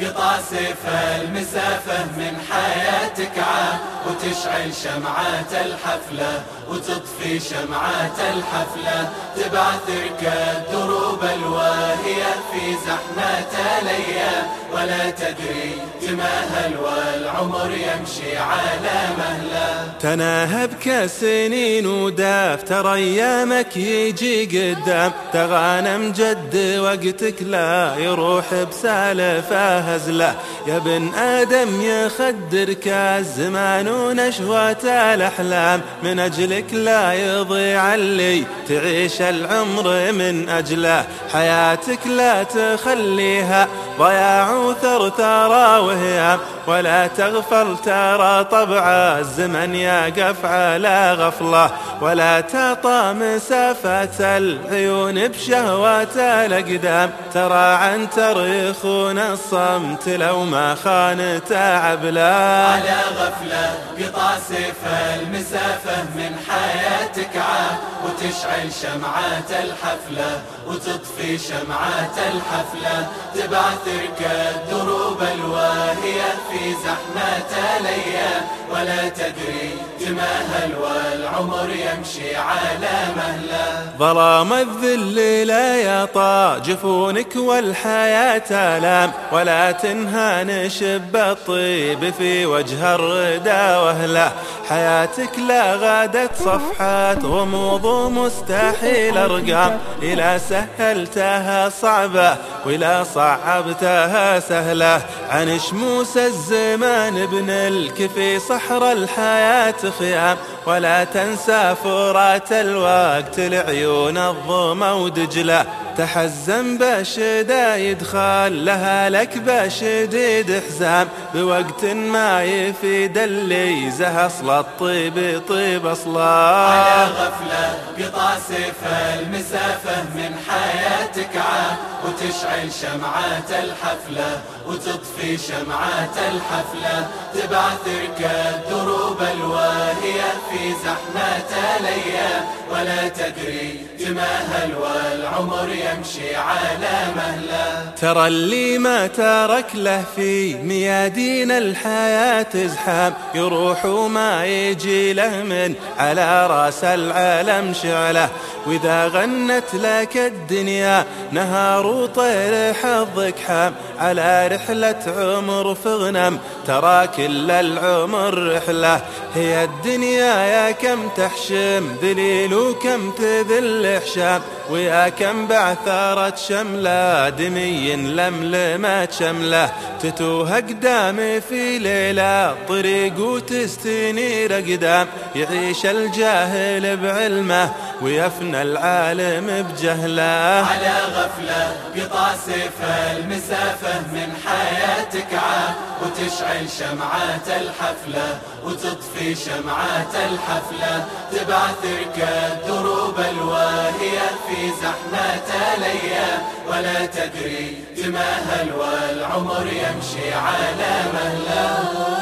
سيف المسافة من حياتك عام وتشعل شمعات الحفلة وتطفي شمعات الحفلة تبعث ركاب دروب الواهية في زحمة الأيام. ولا تدري تمهل والعمر يمشي على مهله تناهى بك سنين وداف ترى أيامك يجي قدام. تغانم جد وقتك لا يروح بسالفة هزلة. يا ابن آدم يخدرك الزمان ونشوة الأحلام. من أجلك لا يضيع اللي تعيش العمر من أجله. حياتك لا تخليها ضياع وثرثرة وهيام ولا تغفل ترى طبع الزمن يقف على غفلة ولا تعطى مسافة العيون بشهوات الأقدام ترى عن تريخون الصمت لو ما خان تعبلا على غفلة قطع سيف المسافة من حياتك عام وتشعل شمعات الحفلة وتطفي شمعات الحفلة تبعث ركاب دروب الواهية في زحمة الأيام ولا تدري تمهل والعمر يمشي على مهله ظلام الذل لا يطا جفونك والحياة آلام ولا تنهى نشب الطيب في وجه الردى وهله حياتك لا غادت صفحات غموض مستحيل أرقام. إلى سهلتها صعبة. وإلى صعبتها سهلة. عن شموس الزمان ابن الكفي صحر الحياة خيام. ولا تنسى فرات الوقت لعيون الظما ودجلة. تحزن بشدا يدخل لها لك بشديد حزام. بوقت ما يفيد اللي زه أصل الطيب طيب أصلا. على غفلة قطع سيف المسافة من حياتك عام. وتشعل شمعات الحفلة وتطفي شمعات الحفلة تبعث دروب الواهية في زحمة الأيام ولا تدري تمهل والعمر يمشي على مهله. ترى اللي ما ترك له في ميادين الحياة زحام يروح وما يجي له من على رأس العالم شعله. وإذا غنت لك الدنيا نهار وطير حظك حام. على رحلة عمر في غنم ترى كل العمر رحلة. هي الدنيا يا كم تحشم ذليل وكم تذل حشام. ويا كم بعثرت شملة دمي لملمت شملة. تتوه قدامي في ليلة طريق وتستنير قدام يعيش الجاهل بعلمه ويفنى العالم بجهله. على غفلة قطع سيف المسافة من حياتك عام وتشعل شمعات الحفلة وتطفي شمعات الحفلة تبعث ركاب دروب الواهية في زحمة الأيام ولا تدري تمهل والعمر يمشي على مهلة.